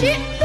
区